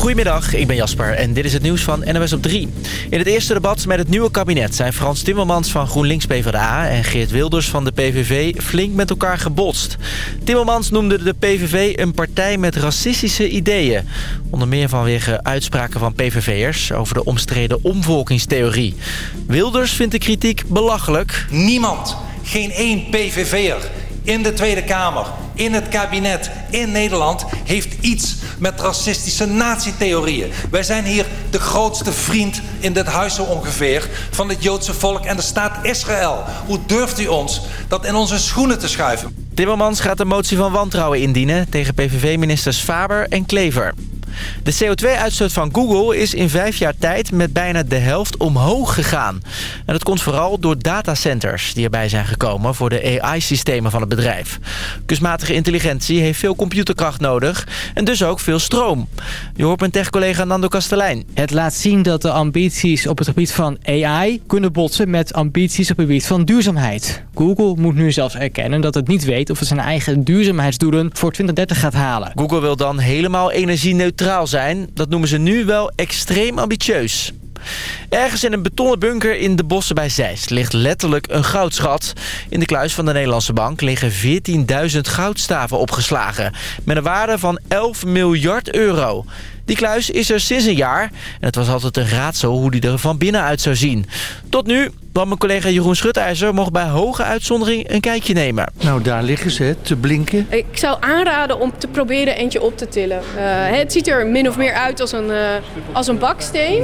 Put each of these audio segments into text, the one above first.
Goedemiddag, ik ben Jasper en dit is het nieuws van NOS op 3. In het eerste debat met het nieuwe kabinet zijn Frans Timmermans van GroenLinks PvdA... en Geert Wilders van de PVV flink met elkaar gebotst. Timmermans noemde de PVV een partij met racistische ideeën. Onder meer vanwege uitspraken van PVV'ers over de omstreden omvolkingstheorie. Wilders vindt de kritiek belachelijk. Niemand, geen één PVV'er in de Tweede Kamer, in het kabinet, in Nederland... heeft iets met racistische natietheorieën. Wij zijn hier de grootste vriend in dit huis zo ongeveer... van het Joodse volk en de staat Israël. Hoe durft u ons dat in onze schoenen te schuiven? Timmermans gaat een motie van wantrouwen indienen... tegen PVV-ministers Faber en Klever. De CO2-uitstoot van Google is in vijf jaar tijd met bijna de helft omhoog gegaan. En dat komt vooral door datacenters die erbij zijn gekomen voor de AI-systemen van het bedrijf. Kunstmatige intelligentie heeft veel computerkracht nodig en dus ook veel stroom. Je hoort mijn tech-collega Nando Kastelein. Het laat zien dat de ambities op het gebied van AI kunnen botsen met ambities op het gebied van duurzaamheid. Google moet nu zelfs erkennen dat het niet weet of het zijn eigen duurzaamheidsdoelen voor 2030 gaat halen. Google wil dan helemaal energie-neutraal zijn. Dat noemen ze nu wel extreem ambitieus. Ergens in een betonnen bunker in de bossen bij Zeist ligt letterlijk een goudschat. In de kluis van de Nederlandse bank liggen 14.000 goudstaven opgeslagen. Met een waarde van 11 miljard euro. Die kluis is er sinds een jaar. En het was altijd een raadsel hoe die er van binnenuit zou zien. Tot nu, want mijn collega Jeroen Schutijzer mocht bij hoge uitzondering een kijkje nemen. Nou, daar liggen ze te blinken. Ik zou aanraden om te proberen eentje op te tillen. Uh, het ziet er min of meer uit als een, uh, als een baksteen.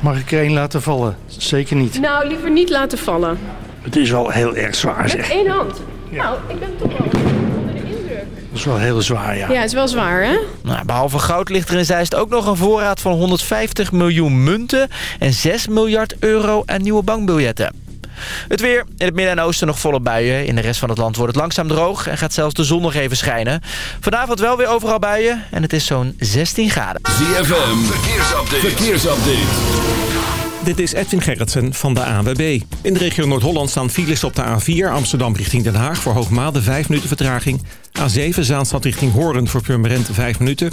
Mag ik er één laten vallen? Zeker niet. Nou, liever niet laten vallen. Het is wel heel erg zwaar, zeg. Met één hand? Ja. Nou, ik ben toch wel... Dat is wel heel zwaar, ja. Ja, het is wel zwaar, hè? Nou, behalve goud ligt er in Zeist ook nog een voorraad van 150 miljoen munten... en 6 miljard euro aan nieuwe bankbiljetten. Het weer. In het midden en oosten nog volle buien. In de rest van het land wordt het langzaam droog en gaat zelfs de zon nog even schijnen. Vanavond wel weer overal buien en het is zo'n 16 graden. ZFM, verkeersupdate. verkeersupdate. Dit is Edwin Gerritsen van de ANWB. In de regio Noord-Holland staan files op de A4 Amsterdam richting Den Haag... voor Hoogmade 5 minuten vertraging. A7 Zaanstad richting Hoorn voor Purmerend 5 minuten.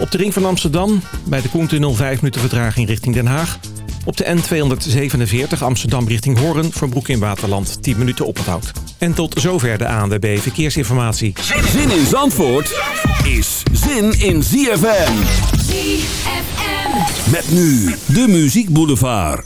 Op de ring van Amsterdam bij de Koentunnel 5 minuten vertraging richting Den Haag. Op de N247 Amsterdam richting Hoorn voor Broek in Waterland 10 minuten oponthoud. En tot zover de ANWB Verkeersinformatie. Zin in Zandvoort is zin in ZFM. ZFM. Met nu de Muziek Boulevard.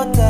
thought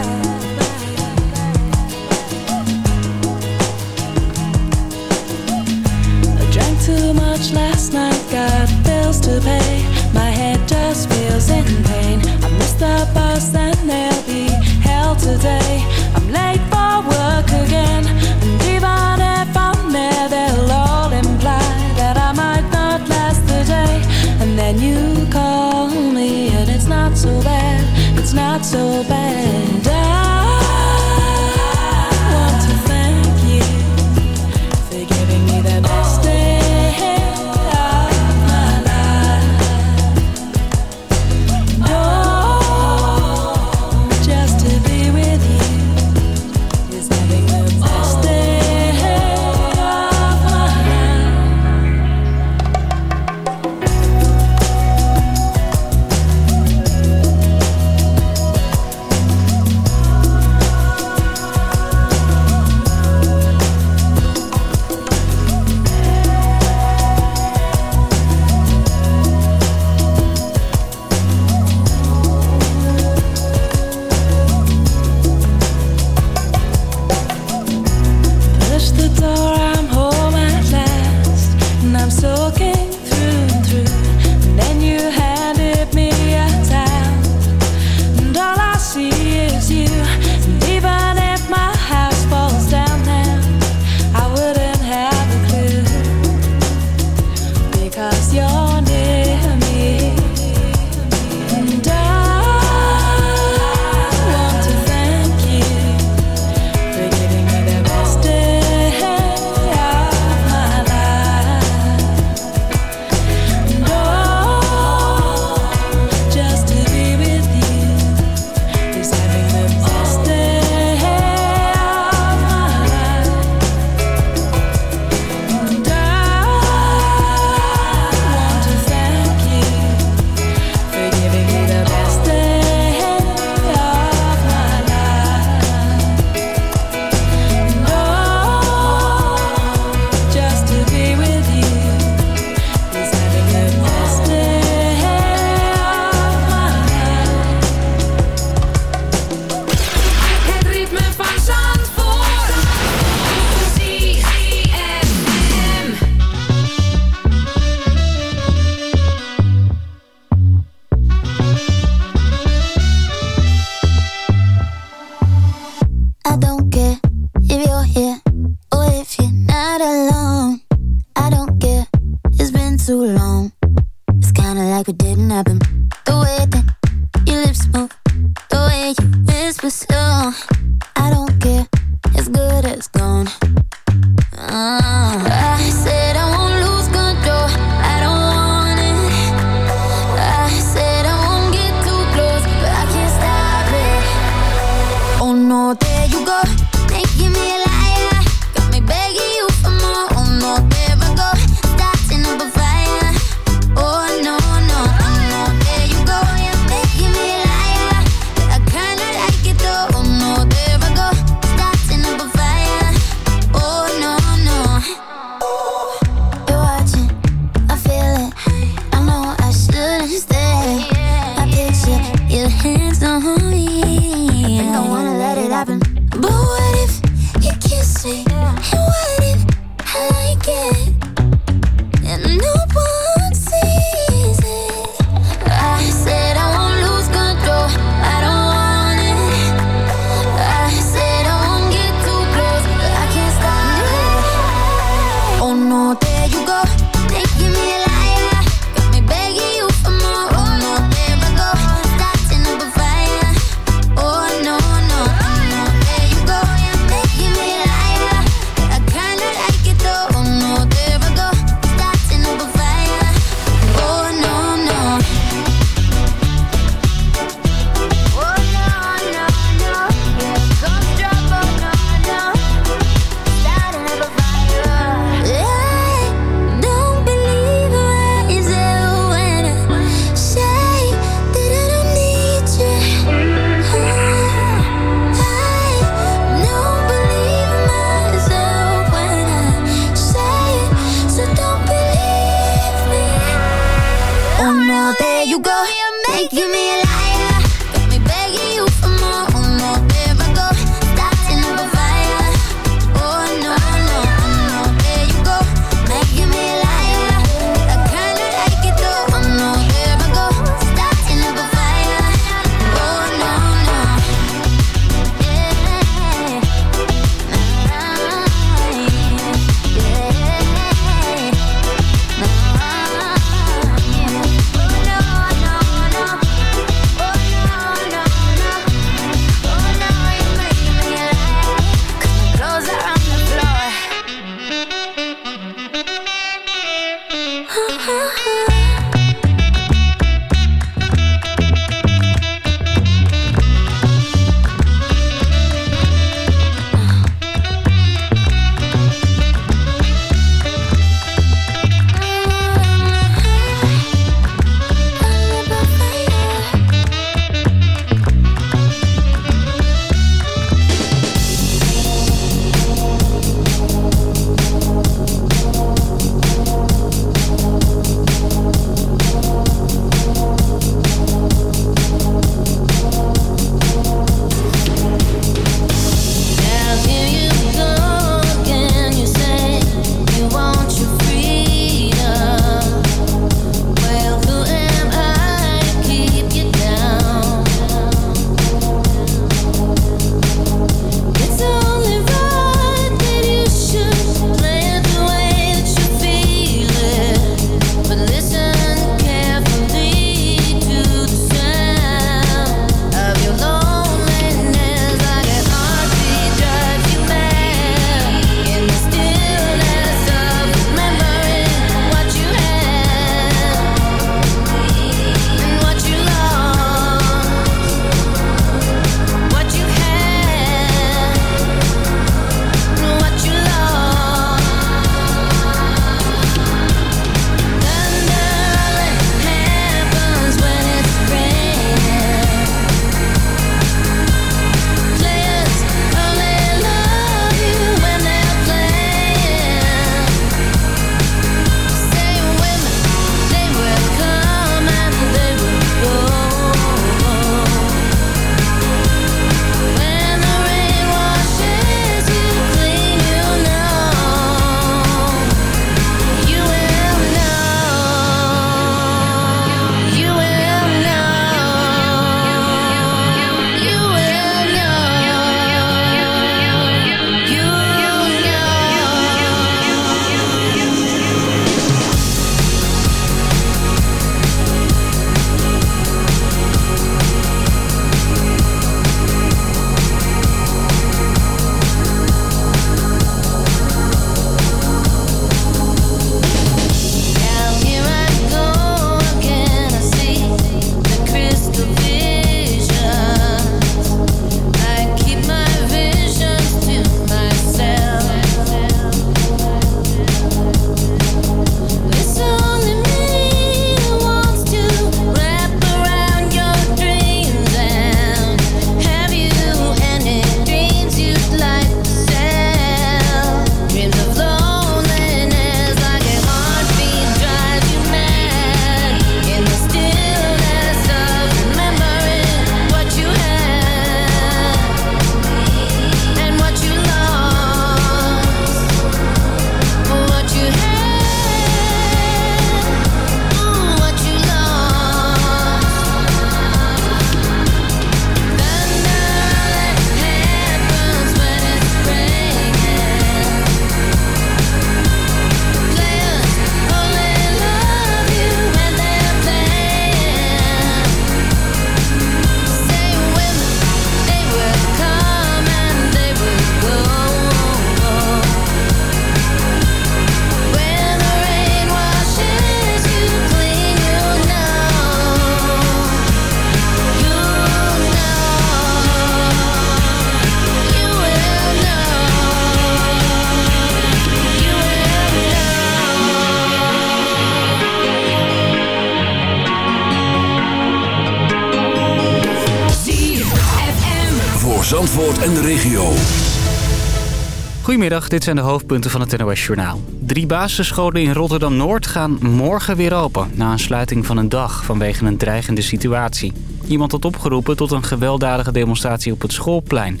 Goedemiddag, dit zijn de hoofdpunten van het NOS Journaal. Drie basisscholen in Rotterdam-Noord gaan morgen weer open... na een sluiting van een dag vanwege een dreigende situatie. Iemand had opgeroepen tot een gewelddadige demonstratie op het schoolplein.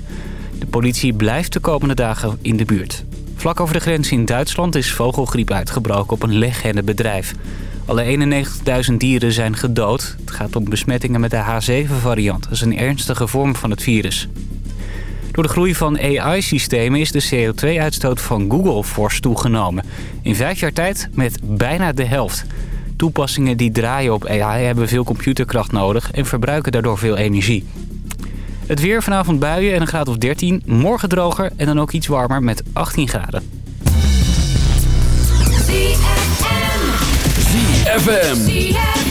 De politie blijft de komende dagen in de buurt. Vlak over de grens in Duitsland is vogelgriep uitgebroken op een leghennenbedrijf. Alle 91.000 dieren zijn gedood. Het gaat om besmettingen met de H7-variant. Dat is een ernstige vorm van het virus. Door de groei van AI-systemen is de CO2-uitstoot van Google fors toegenomen. In vijf jaar tijd met bijna de helft. Toepassingen die draaien op AI hebben veel computerkracht nodig... en verbruiken daardoor veel energie. Het weer vanavond buien en een graad of 13. Morgen droger en dan ook iets warmer met 18 graden. ZFM.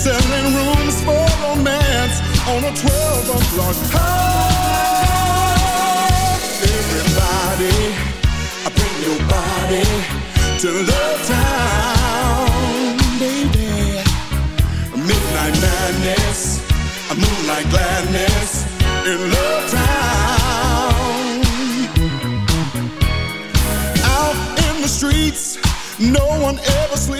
Selling rooms for romance on a 12 o'clock high. Everybody, bring your body to Love Town, baby. Midnight madness, moonlight gladness in Love Town. Out in the streets, no one ever sleeps,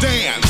Dance.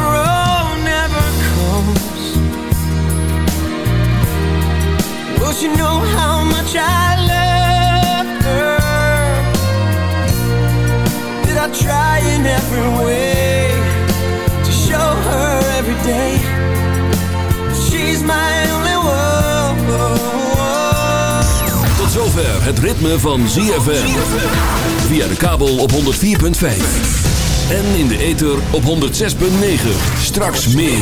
Don't you know how much I love her? Did I try in every way to show her every day? She's my only one. Tot zover het ritme van ZFM. Via de kabel op 104.5. En in de ether op 106.9. Straks meer.